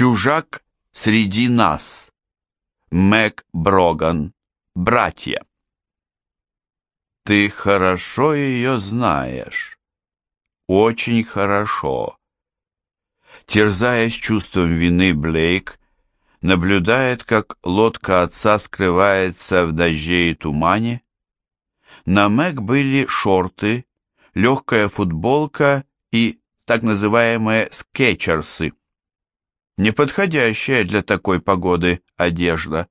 Чужак среди нас. Мэг Броган. Братья. Ты хорошо ее знаешь. Очень хорошо. Терзаясь чувством вины, Блейк наблюдает, как лодка отца скрывается в дожде и тумане. На Мэг были шорты, легкая футболка и так называемые скетчерсы. Неподходящая для такой погоды одежда.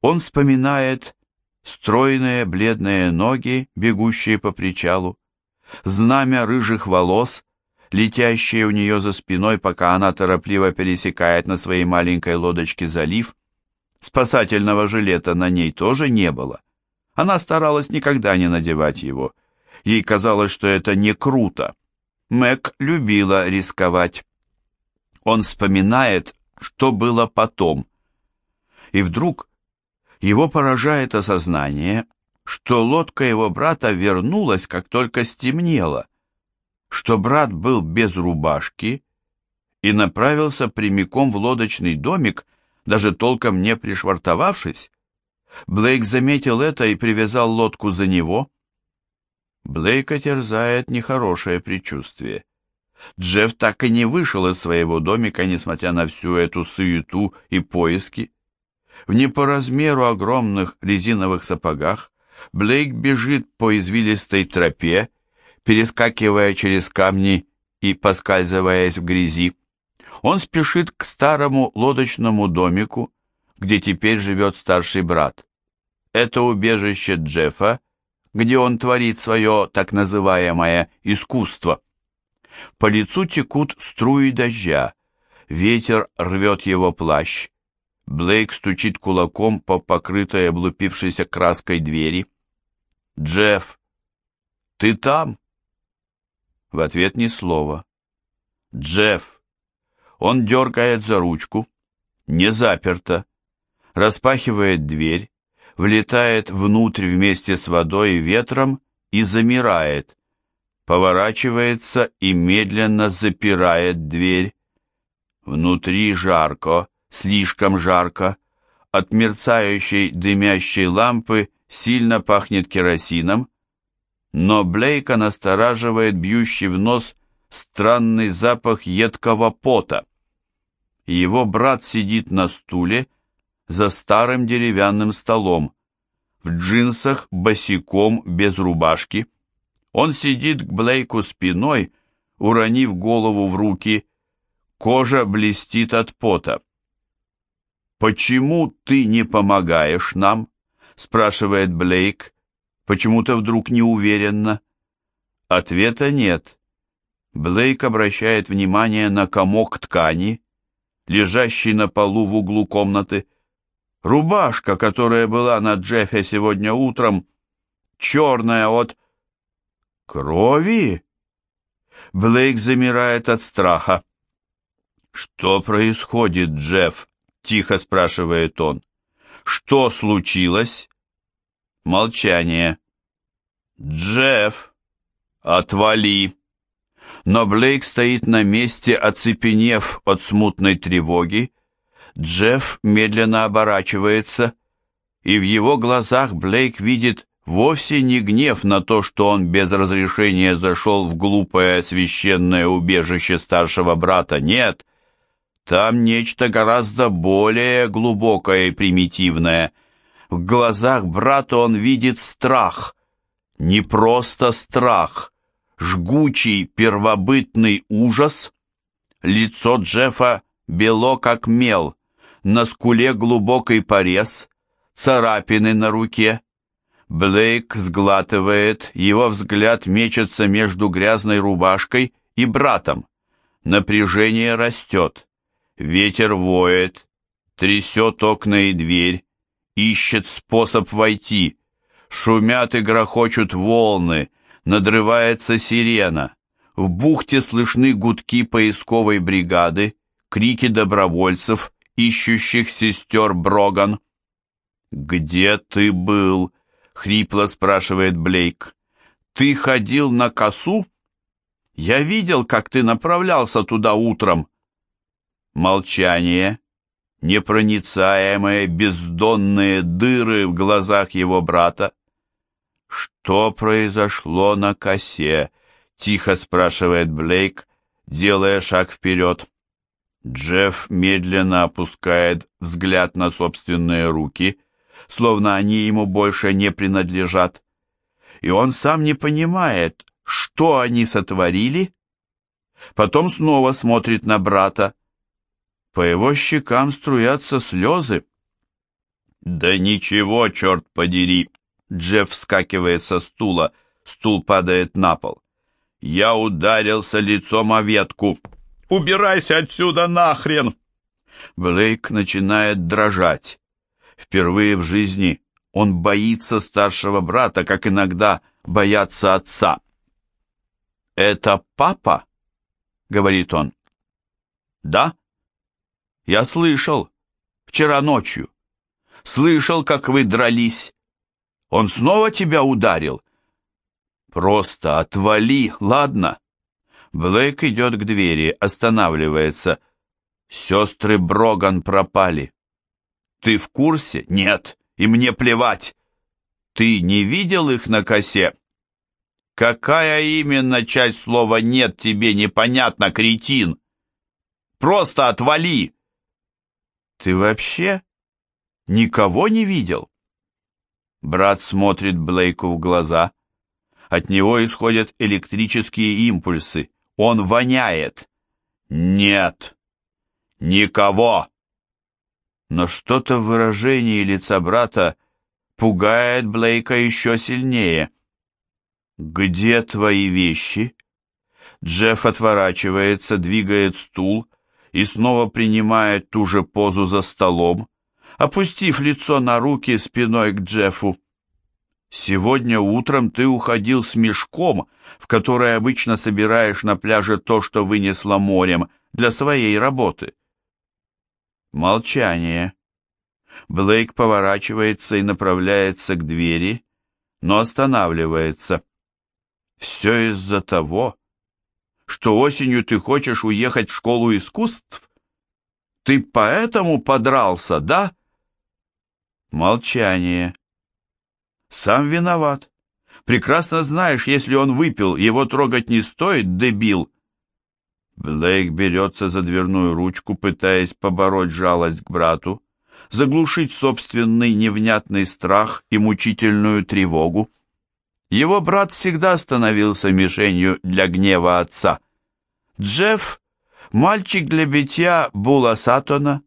Он вспоминает стройные бледные ноги, бегущие по причалу, знамя рыжих волос, летящее у нее за спиной, пока она торопливо пересекает на своей маленькой лодочке залив. Спасательного жилета на ней тоже не было. Она старалась никогда не надевать его. Ей казалось, что это не круто. Мэг любила рисковать. Он вспоминает, что было потом. И вдруг его поражает осознание, что лодка его брата вернулась, как только стемнело, что брат был без рубашки и направился прямиком в лодочный домик, даже толком не пришвартовавшись. Блейк заметил это и привязал лодку за него. Блейка терзает нехорошее предчувствие. Джефф так и не вышел из своего домика, несмотря на всю эту суету и поиски. В не по размеру огромных резиновых сапогах Блейк бежит по извилистой тропе, перескакивая через камни и поскальзываясь в грязи. Он спешит к старому лодочному домику, где теперь живет старший брат. Это убежище Джеффа, где он творит свое так называемое искусство. По лицу текут струи дождя, ветер рвет его плащ. Блейк стучит кулаком по покрытой облупившейся краской двери. «Джефф, ты там?» В ответ ни слова. «Джефф!» Он дергает за ручку. Не заперто. Распахивает дверь, влетает внутрь вместе с водой и ветром и замирает поворачивается и медленно запирает дверь. Внутри жарко, слишком жарко. От мерцающей дымящей лампы сильно пахнет керосином, но Блейка настораживает бьющий в нос странный запах едкого пота. Его брат сидит на стуле за старым деревянным столом, в джинсах, босиком, без рубашки. Он сидит к Блейку спиной, уронив голову в руки. Кожа блестит от пота. «Почему ты не помогаешь нам?» — спрашивает Блейк, почему-то вдруг неуверенно. Ответа нет. Блейк обращает внимание на комок ткани, лежащий на полу в углу комнаты. Рубашка, которая была на Джеффе сегодня утром, черная от Крови? Блейк замирает от страха. Что происходит, Джефф? Тихо спрашивает он. Что случилось? Молчание. Джефф, отвали. Но Блейк стоит на месте, оцепенев от смутной тревоги. Джефф медленно оборачивается, и в его глазах Блейк видит Вовсе не гнев на то, что он без разрешения зашел в глупое священное убежище старшего брата, нет. Там нечто гораздо более глубокое и примитивное. В глазах брата он видит страх. Не просто страх, жгучий первобытный ужас. Лицо Джеффа бело как мел, на скуле глубокий порез, царапины на руке. Блейк сглатывает, его взгляд мечется между грязной рубашкой и братом. Напряжение растет. Ветер воет, трясет окна и дверь, ищет способ войти. Шумят и грохочут волны, надрывается сирена. В бухте слышны гудки поисковой бригады, крики добровольцев, ищущих сестер Броган. «Где ты был?» Хрипло спрашивает Блейк. Ты ходил на косу? Я видел, как ты направлялся туда утром. Молчание, непроницаемые бездонные дыры в глазах его брата. «Что произошло на косе?» — тихо спрашивает Блейк, делая шаг вперед. Джефф медленно опускает взгляд на собственные руки, словно они ему больше не принадлежат. И он сам не понимает, что они сотворили. Потом снова смотрит на брата. По его щекам струятся слезы. «Да ничего, черт подери!» Джефф вскакивает со стула, стул падает на пол. «Я ударился лицом о ветку!» Убирайся отсюда нахрен!» Блейк начинает дрожать. Впервые в жизни он боится старшего брата, как иногда боятся отца. «Это папа?» — говорит он. «Да? Я слышал. Вчера ночью. Слышал, как вы дрались. Он снова тебя ударил?» «Просто отвали, ладно?» Блейк идет к двери, останавливается. Сестры Броган пропали. Ты в курсе? Нет, и мне плевать. Ты не видел их на косе? Какая именно часть слова «нет» тебе непонятно, кретин? Просто отвали! Ты вообще никого не видел? Брат смотрит Блейку в глаза. От него исходят электрические импульсы. Он воняет. Нет. Никого. Но что-то в выражении лица брата пугает Блейка еще сильнее. «Где твои вещи?» Джефф отворачивается, двигает стул и снова принимает ту же позу за столом, опустив лицо на руки спиной к Джеффу. Сегодня утром ты уходил с мешком, в который обычно собираешь на пляже то, что вынесло морем, для своей работы. Молчание. Блейк поворачивается и направляется к двери, но останавливается. Все из-за того, что осенью ты хочешь уехать в школу искусств? Ты поэтому подрался, да? Молчание. Сам виноват. Прекрасно знаешь, если он выпил, его трогать не стоит, дебил. Блейк берется за дверную ручку, пытаясь побороть жалость к брату, заглушить собственный невнятный страх и мучительную тревогу. Его брат всегда становился мишенью для гнева отца. Джефф — мальчик для битья Була Сатона.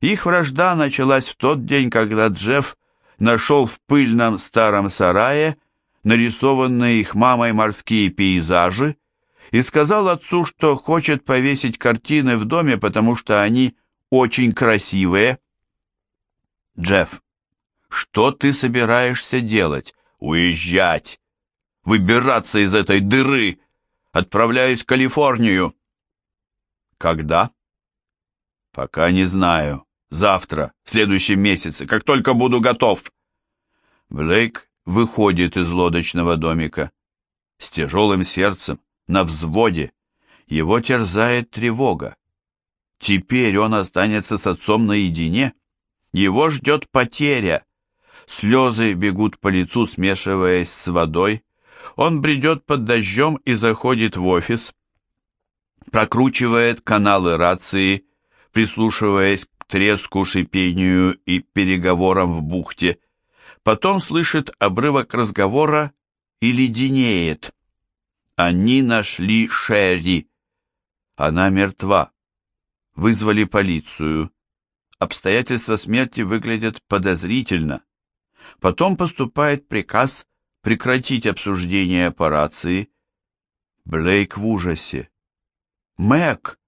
Их вражда началась в тот день, когда Джефф нашел в пыльном старом сарае нарисованные их мамой морские пейзажи и сказал отцу, что хочет повесить картины в доме, потому что они очень красивые. Джефф, что ты собираешься делать? Уезжать. Выбираться из этой дыры. Отправляюсь в Калифорнию. Когда? Пока не знаю. Завтра, в следующем месяце, как только буду готов. Блейк выходит из лодочного домика. С тяжелым сердцем, на взводе. Его терзает тревога. Теперь он останется с отцом наедине. Его ждет потеря. Слезы бегут по лицу, смешиваясь с водой. Он бредет под дождем и заходит в офис. Прокручивает каналы рации, прислушиваясь треску, шипению и переговорам в бухте. Потом слышит обрывок разговора и леденеет. Они нашли Шерри. Она мертва. Вызвали полицию. Обстоятельства смерти выглядят подозрительно. Потом поступает приказ прекратить обсуждение по рации. Блейк в ужасе. «Мэг!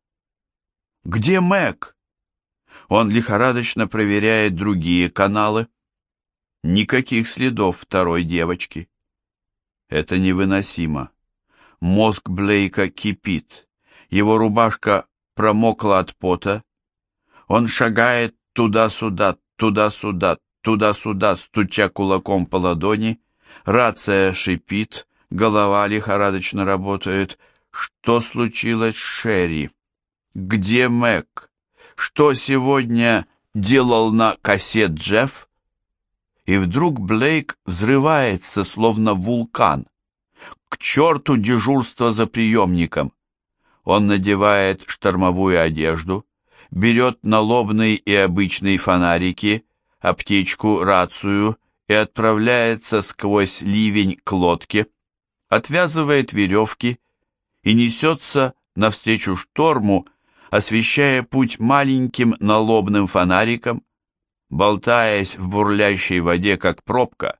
Где Мэг?» Он лихорадочно проверяет другие каналы. Никаких следов второй девочки. Это невыносимо. Мозг Блейка кипит. Его рубашка промокла от пота. Он шагает туда-сюда, туда-сюда, туда-сюда, стуча кулаком по ладони. Рация шипит, голова лихорадочно работает. Что случилось с Шерри? Где Мэг? что сегодня делал на кассет Джефф? И вдруг Блейк взрывается, словно вулкан. К черту дежурство за приемником. Он надевает штормовую одежду, берет налобный и обычный фонарики, аптечку, рацию и отправляется сквозь ливень к лодке, отвязывает веревки и несется навстречу шторму, освещая путь маленьким налобным фонариком. Болтаясь в бурлящей воде, как пробка,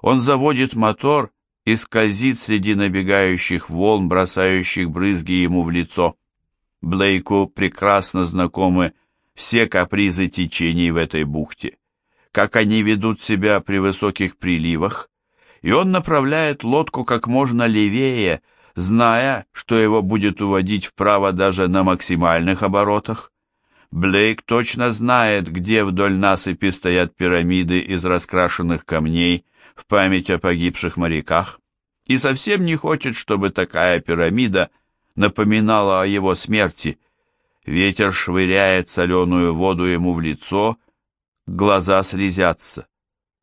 он заводит мотор и скользит среди набегающих волн, бросающих брызги ему в лицо. Блейку прекрасно знакомы все капризы течений в этой бухте, как они ведут себя при высоких приливах, и он направляет лодку как можно левее, зная, что его будет уводить вправо даже на максимальных оборотах. Блейк точно знает, где вдоль насыпи стоят пирамиды из раскрашенных камней в память о погибших моряках, и совсем не хочет, чтобы такая пирамида – напоминало о его смерти. Ветер швыряет соленую воду ему в лицо, глаза слезятся.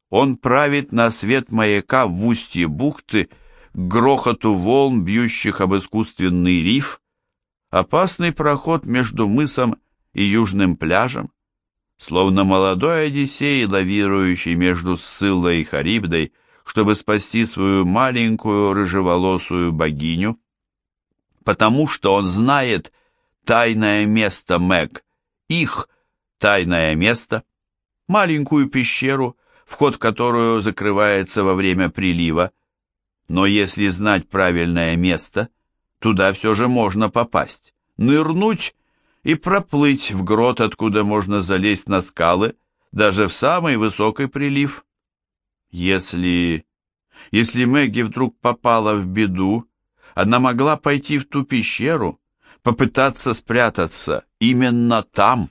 Он правит на свет маяка в устье бухты, к грохоту волн, бьющих об искусственный риф, опасный проход между мысом и южным пляжем, словно молодой Одиссей, лавирующий между Сциллой и Харибдой, чтобы спасти свою маленькую рыжеволосую богиню потому что он знает тайное место Мэг, их тайное место, маленькую пещеру, вход в которую закрывается во время прилива. Но если знать правильное место, туда все же можно попасть, нырнуть и проплыть в грот, откуда можно залезть на скалы, даже в самый высокий прилив. Если... Если Мэгги вдруг попала в беду, она могла пойти в ту пещеру, попытаться спрятаться именно там.